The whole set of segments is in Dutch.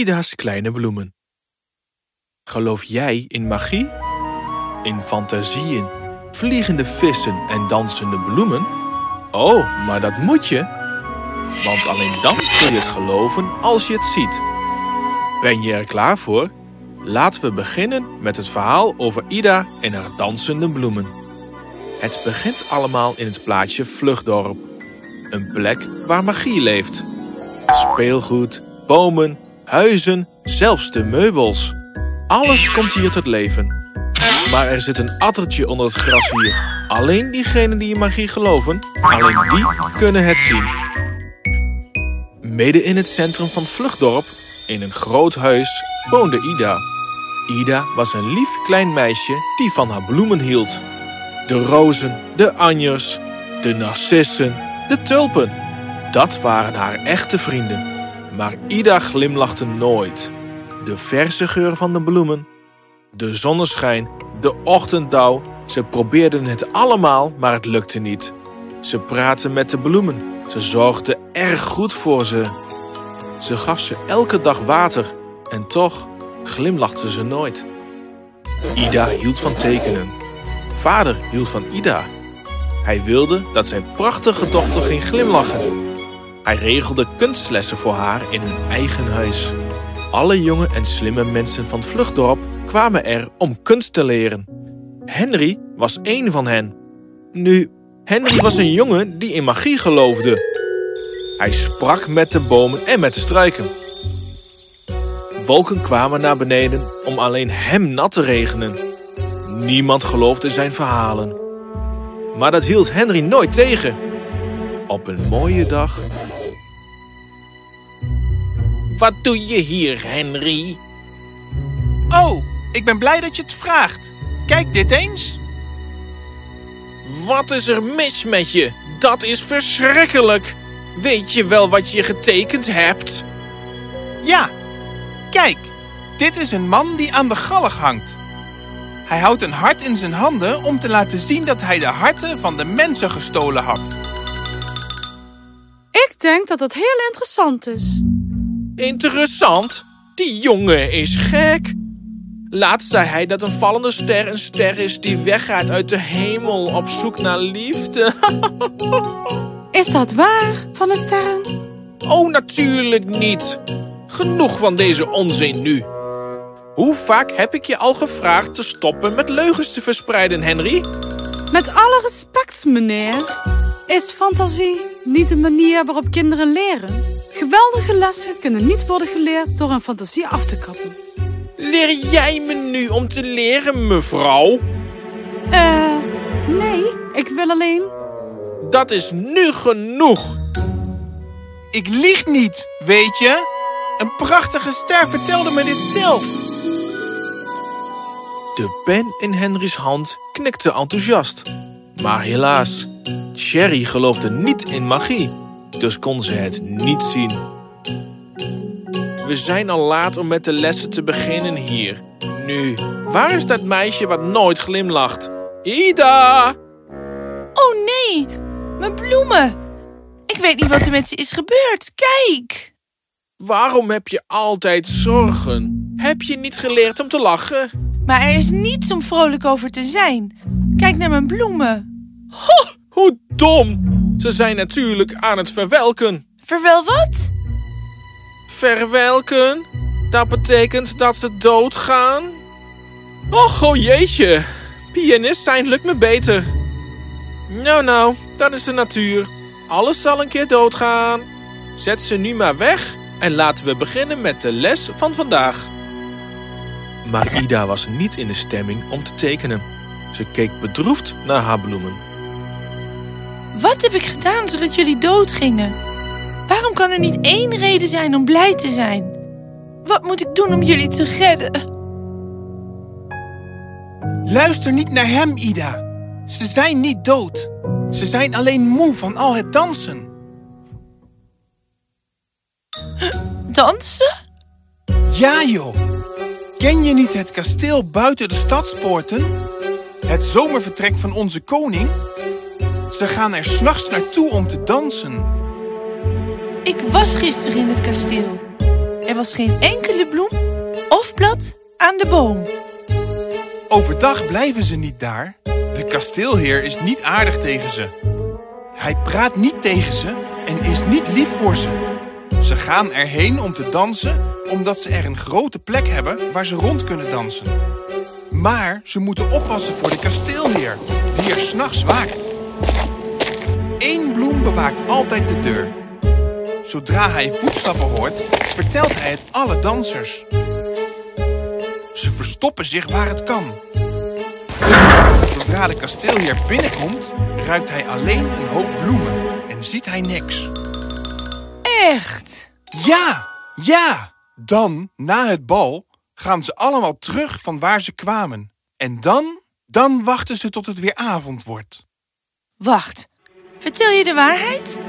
Ida's kleine bloemen. Geloof jij in magie? In fantasieën, vliegende vissen en dansende bloemen? Oh, maar dat moet je. Want alleen dan kun je het geloven als je het ziet. Ben je er klaar voor? Laten we beginnen met het verhaal over Ida en haar dansende bloemen. Het begint allemaal in het plaatsje Vlugdorp. Een plek waar magie leeft. Speelgoed, bomen, huizen, zelfs de meubels. Alles komt hier tot leven. Maar er zit een addertje onder het gras hier. Alleen diegenen die in magie geloven, alleen die kunnen het zien. Midden in het centrum van Vlugdorp, in een groot huis, woonde Ida. Ida was een lief klein meisje die van haar bloemen hield. De rozen, de anjers, de narcissen, de tulpen. Dat waren haar echte vrienden. Maar Ida glimlachte nooit. De verse geur van de bloemen, de zonneschijn, de ochtenddauw. Ze probeerden het allemaal, maar het lukte niet. Ze praatten met de bloemen. Ze zorgde erg goed voor ze. Ze gaf ze elke dag water en toch glimlachte ze nooit. Ida hield van tekenen. Vader hield van Ida. Hij wilde dat zijn prachtige dochter ging glimlachen. Hij regelde kunstlessen voor haar in hun eigen huis. Alle jonge en slimme mensen van het vluchtdorp kwamen er om kunst te leren. Henry was één van hen. Nu, Henry was een jongen die in magie geloofde. Hij sprak met de bomen en met de struiken. Wolken kwamen naar beneden om alleen hem nat te regenen. Niemand geloofde zijn verhalen. Maar dat hield Henry nooit tegen. Op een mooie dag... Wat doe je hier, Henry? Oh, ik ben blij dat je het vraagt. Kijk dit eens. Wat is er mis met je? Dat is verschrikkelijk. Weet je wel wat je getekend hebt? Ja, kijk. Dit is een man die aan de galg hangt. Hij houdt een hart in zijn handen om te laten zien dat hij de harten van de mensen gestolen had. Ik denk dat dat heel interessant is. Interessant? Die jongen is gek. Laatst zei hij dat een vallende ster een ster is die weggaat uit de hemel op zoek naar liefde. Is dat waar, van de sterren? Oh, natuurlijk niet. Genoeg van deze onzin nu. Hoe vaak heb ik je al gevraagd te stoppen met leugens te verspreiden, Henry? Met alle respect, meneer. Is fantasie niet de manier waarop kinderen leren? Geweldige lessen kunnen niet worden geleerd door een fantasie af te kappen. Leer jij me nu om te leren, mevrouw? Eh, nee, ik wil alleen... Dat is nu genoeg. Ik lieg niet, weet je? Een prachtige ster vertelde me dit zelf. De pen in Henry's hand knikte enthousiast. Maar helaas, Sherry geloofde niet in magie, dus kon ze het niet zien. We zijn al laat om met de lessen te beginnen hier. Nu, waar is dat meisje wat nooit glimlacht? Ida! Oh nee, mijn bloemen. Ik weet niet wat er met ze is gebeurd. Kijk. Waarom heb je altijd zorgen? Heb je niet geleerd om te lachen? Maar er is niets om vrolijk over te zijn. Kijk naar mijn bloemen. Ho, hoe dom! Ze zijn natuurlijk aan het verwelken. Verwel wat? Verwelken? Dat betekent dat ze doodgaan? Och, oh jeetje. Pianist zijn lukt me beter. Nou, nou, dat is de natuur. Alles zal een keer doodgaan. Zet ze nu maar weg en laten we beginnen met de les van vandaag. Maar Ida was niet in de stemming om te tekenen. Ze keek bedroefd naar haar bloemen. Wat heb ik gedaan zodat jullie doodgingen? Waarom kan er niet één reden zijn om blij te zijn? Wat moet ik doen om jullie te redden? Luister niet naar hem, Ida. Ze zijn niet dood. Ze zijn alleen moe van al het dansen. Dansen? Ja, joh. Ken je niet het kasteel buiten de stadspoorten? Het zomervertrek van onze koning? Ze gaan er s'nachts naartoe om te dansen. Ik was gisteren in het kasteel. Er was geen enkele bloem of blad aan de boom. Overdag blijven ze niet daar. De kasteelheer is niet aardig tegen ze. Hij praat niet tegen ze en is niet lief voor ze. Ze gaan erheen om te dansen, omdat ze er een grote plek hebben waar ze rond kunnen dansen. Maar ze moeten oppassen voor de kasteelheer, die er s'nachts waakt. Bewaakt altijd de deur. Zodra hij voetstappen hoort, vertelt hij het alle dansers. Ze verstoppen zich waar het kan. Dus, zodra de kasteelheer binnenkomt, ruikt hij alleen een hoop bloemen en ziet hij niks. Echt? Ja, ja! Dan, na het bal, gaan ze allemaal terug van waar ze kwamen. En dan, dan wachten ze tot het weer avond wordt. Wacht, vertel je de waarheid?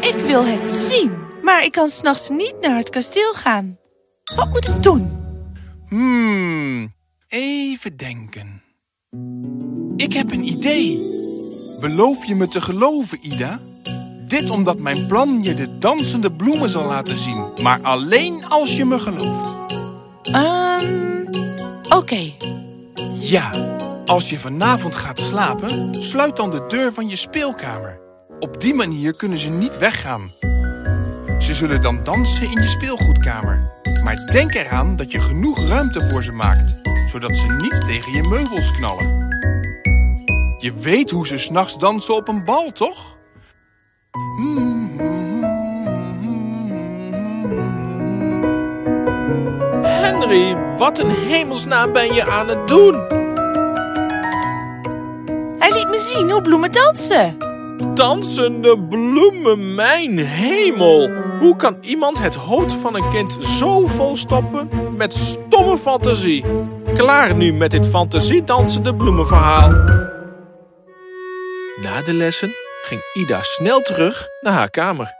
Ik wil het zien, maar ik kan s'nachts niet naar het kasteel gaan. Wat moet ik doen? Hmm, even denken. Ik heb een idee. Beloof je me te geloven, Ida? Dit omdat mijn plan je de dansende bloemen zal laten zien. Maar alleen als je me gelooft. Ehm, oké. Ja, als je vanavond gaat slapen, sluit dan de deur van je speelkamer. Op die manier kunnen ze niet weggaan. Ze zullen dan dansen in je speelgoedkamer. Maar denk eraan dat je genoeg ruimte voor ze maakt, zodat ze niet tegen je meubels knallen. Je weet hoe ze s'nachts dansen op een bal, toch? Henry, wat een hemelsnaam ben je aan het doen? Zien hoe bloemen dansen. Dansende bloemen, mijn hemel. Hoe kan iemand het hoofd van een kind zo volstoppen met stomme fantasie? Klaar nu met dit fantasiedansende bloemenverhaal. Na de lessen ging Ida snel terug naar haar kamer.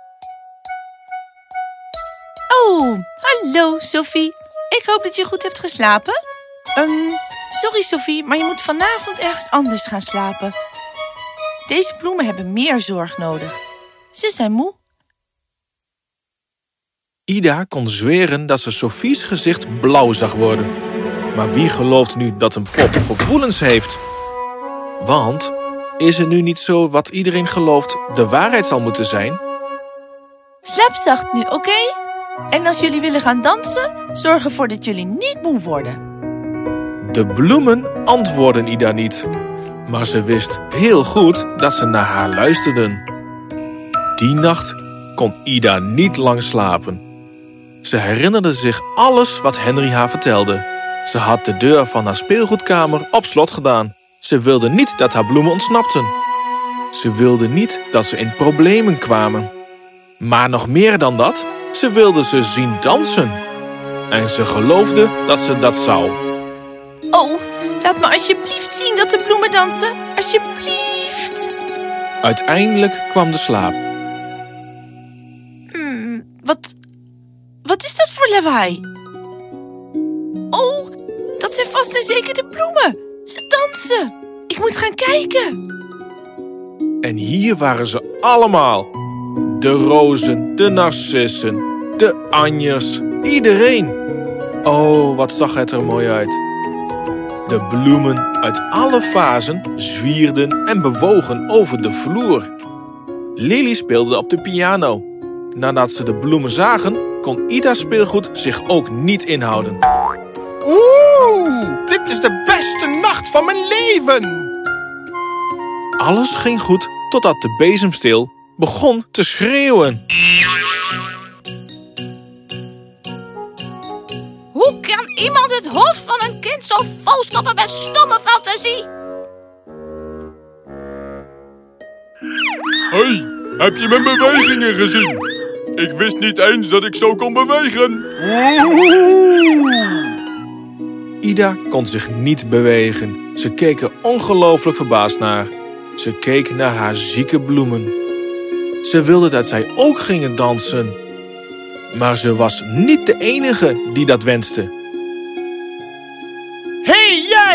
Oh, hallo Sophie. Ik hoop dat je goed hebt geslapen. Ehm, sorry Sophie, maar je moet vanavond ergens anders gaan slapen. Deze bloemen hebben meer zorg nodig. Ze zijn moe. Ida kon zweren dat ze Sophie's gezicht blauw zag worden. Maar wie gelooft nu dat een pop gevoelens heeft? Want is het nu niet zo wat iedereen gelooft de waarheid zal moeten zijn? Slaap zacht nu, oké? En als jullie willen gaan dansen, zorg ervoor dat jullie niet moe worden. De bloemen antwoordden Ida niet. Maar ze wist heel goed dat ze naar haar luisterden. Die nacht kon Ida niet lang slapen. Ze herinnerde zich alles wat Henry haar vertelde. Ze had de deur van haar speelgoedkamer op slot gedaan. Ze wilde niet dat haar bloemen ontsnapten. Ze wilde niet dat ze in problemen kwamen. Maar nog meer dan dat, ze wilde ze zien dansen. En ze geloofde dat ze dat zou. Laat me alsjeblieft zien dat de bloemen dansen. Alsjeblieft. Uiteindelijk kwam de slaap. Hmm, wat, wat is dat voor lawaai? Oh, dat zijn vast en zeker de bloemen. Ze dansen. Ik moet gaan kijken. En hier waren ze allemaal. De rozen, de narcissen, de anjers, iedereen. Oh, wat zag het er mooi uit. De bloemen uit alle fasen zwierden en bewogen over de vloer. Lily speelde op de piano. Nadat ze de bloemen zagen, kon Ida speelgoed zich ook niet inhouden. Oeh, dit is de beste nacht van mijn leven! Alles ging goed totdat de bezemsteel begon te schreeuwen. Hoe kan iemand het hoofd van een kind zo volstoppen met stomme fantasie? Hey, heb je mijn bewegingen gezien? Ik wist niet eens dat ik zo kon bewegen. Ida kon zich niet bewegen. Ze keek er ongelooflijk verbaasd naar. Ze keek naar haar zieke bloemen. Ze wilde dat zij ook gingen dansen. Maar ze was niet de enige die dat wenste.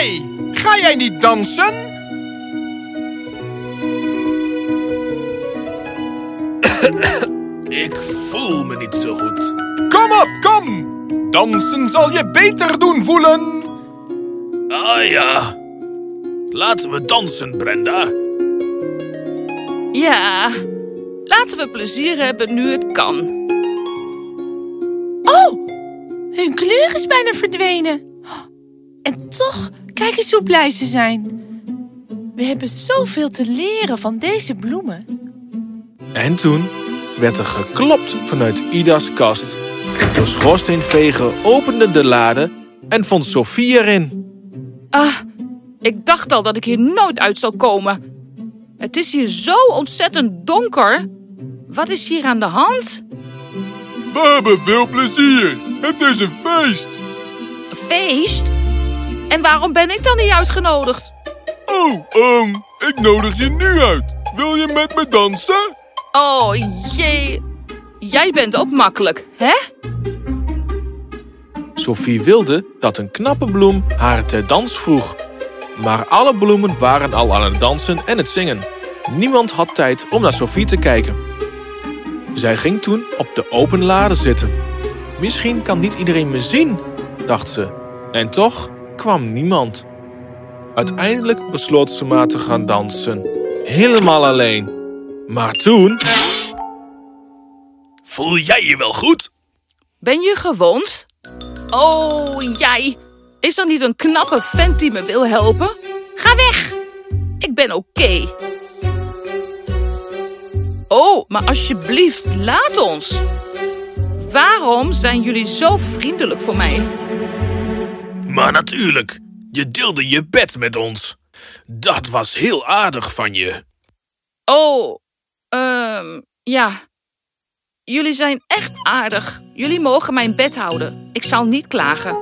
Hey! Ga jij niet dansen? Ik voel me niet zo goed. Kom op, kom! Dansen zal je beter doen voelen. Ah ja. Laten we dansen, Brenda. Ja, laten we plezier hebben nu het kan. Oh, hun kleur is bijna verdwenen. En toch, kijk eens hoe blij ze zijn. We hebben zoveel te leren van deze bloemen. En toen werd er geklopt vanuit Ida's kast. De schoorsteenveger opende de lade en vond Sophie erin. Ah, ik dacht al dat ik hier nooit uit zou komen. Het is hier zo ontzettend donker. Wat is hier aan de hand? We hebben veel plezier. Het is een feest. Een feest? En waarom ben ik dan niet uitgenodigd? Oh, ehm, ik nodig je nu uit. Wil je met me dansen? Oh jee, jij bent ook makkelijk, hè? Sophie wilde dat een knappe bloem haar ter dans vroeg. Maar alle bloemen waren al aan het dansen en het zingen. Niemand had tijd om naar Sophie te kijken. Zij ging toen op de open lade zitten. Misschien kan niet iedereen me zien, dacht ze. En toch kwam niemand. Uiteindelijk besloot ze maar te gaan dansen. Helemaal alleen. Maar toen... Voel jij je wel goed? Ben je gewond? Oh, jij. Is er niet een knappe vent die me wil helpen? Ga weg. Ik ben oké. Oh, maar alsjeblieft, laat ons. Waarom zijn jullie zo vriendelijk voor mij? Maar natuurlijk, je deelde je bed met ons. Dat was heel aardig van je. Oh, ehm, ja. Jullie zijn echt aardig. Jullie mogen mijn bed houden. Ik zal niet klagen.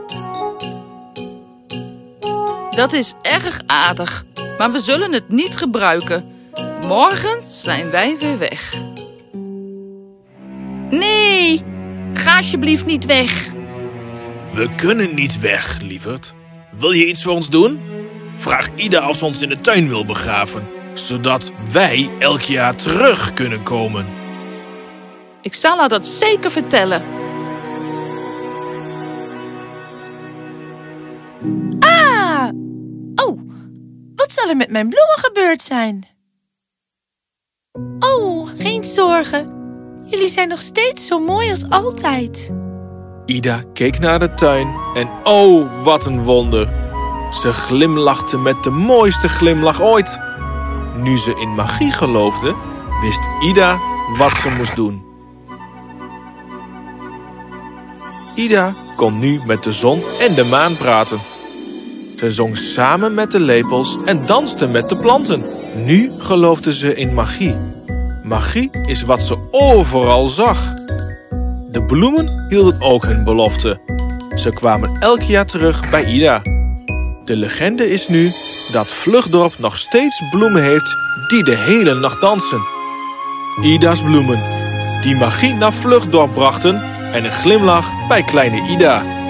Dat is erg aardig, maar we zullen het niet gebruiken. Morgen zijn wij weer weg. Nee, ga alsjeblieft niet weg. We kunnen niet weg, lieverd. Wil je iets voor ons doen? Vraag Ida of ze ons in de tuin wil begraven, zodat wij elk jaar terug kunnen komen. Ik zal haar dat zeker vertellen. Ah! Oh, wat zal er met mijn bloemen gebeurd zijn? Oh, geen zorgen. Jullie zijn nog steeds zo mooi als altijd. Ida keek naar de tuin en oh, wat een wonder. Ze glimlachte met de mooiste glimlach ooit. Nu ze in magie geloofde, wist Ida wat ze moest doen. Ida kon nu met de zon en de maan praten. Ze zong samen met de lepels en danste met de planten. Nu geloofde ze in magie. Magie is wat ze overal zag. De bloemen hielden ook hun belofte. Ze kwamen elk jaar terug bij Ida. De legende is nu dat Vlugdorp nog steeds bloemen heeft die de hele nacht dansen. Ida's bloemen, die magie naar Vlugdorp brachten en een glimlach bij kleine Ida.